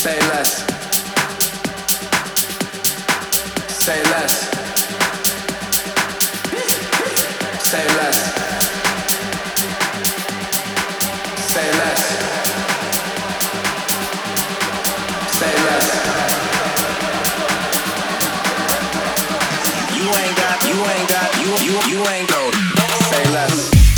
Say less. Say less. Say less. Say less. Say less. You ain't got, you ain't got, you you you ain't go. Say less.